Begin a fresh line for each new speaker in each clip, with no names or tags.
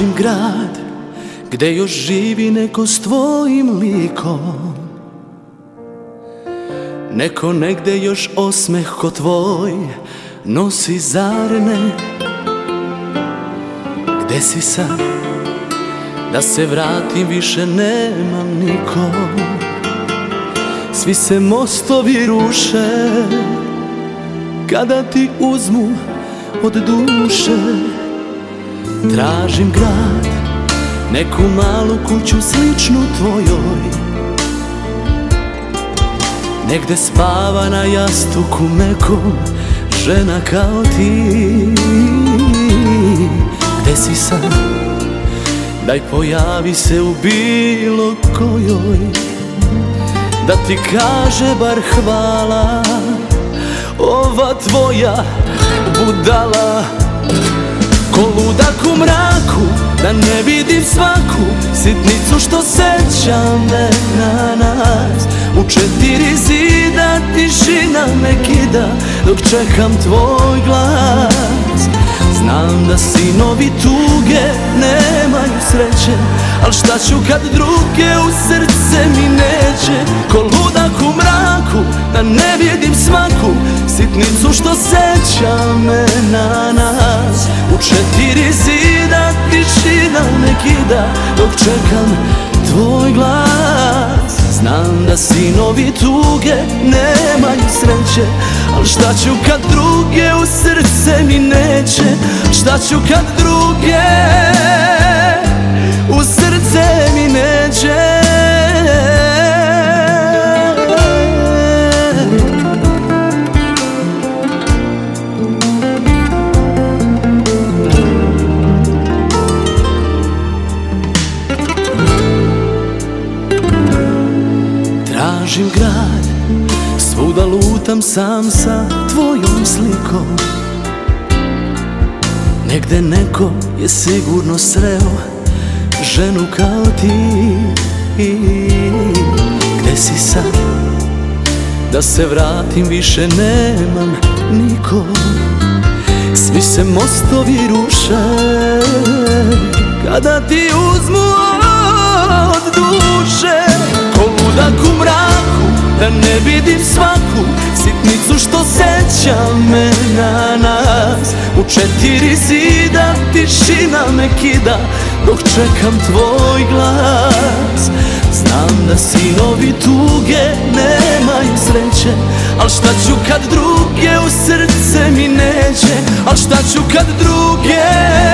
Tražim grad gde još živi neko s tvojim likom. Neko negde još osmeh ko tvoj nosi zarne. Gde si sad? Da se vratim više nemam nikom Svi se mostovi ruše Kada ti uzmu od duše Tražim grad Neku malu kuću sličnu tvojoj. Negde spava na jastuku mekom Žena kao ti. Gde si sad? Daj pojavi se u bilo kojoj. Da ti kaže bar hvala Ova tvoja budala Ko ludak u mraku Da ne vidim svaku Sitnicu što seća me na nas. U četiri zida tišina me kida Dok čekam tvoj glas. Znam da sinovi tuge nemaju sreće Al šta ću kad druge u srce mi neće? Ko ludak u mraku da ne vidim svaku Sitnicu što seća me četiri zida tišina me kida Dok čekam tvoj glas. Znam da sinovi tuge nemaju sreće Al šta ću kad druge u srce mi neće? Šta ću kad druge Tražim grad, svuda lutam sam sa tvojom slikom. Negde neko je sigurno sreo ženu kao ti Gde si sad? Da se vratim više nemam nikom. Svi se mostovi ruše. Kada ti uzmu Da ne vidim svaku Sitnicu što seća me na nas. U četiri zida tišina me kida Dok čekam tvoj glas. Znam da sinovi tuge nemaju sreće Al šta ću kad druge u srce mi neće? Al šta ću kad druge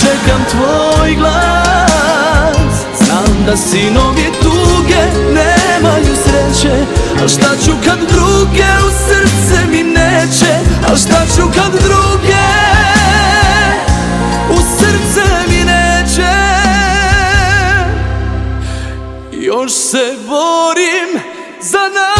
čekam tvoj glas. Znam da sinovi tuge nemaju sreće Al šta ću kad druge u srce mi neće? Al šta ću kad druge u srce mi neće? Još se borim za nas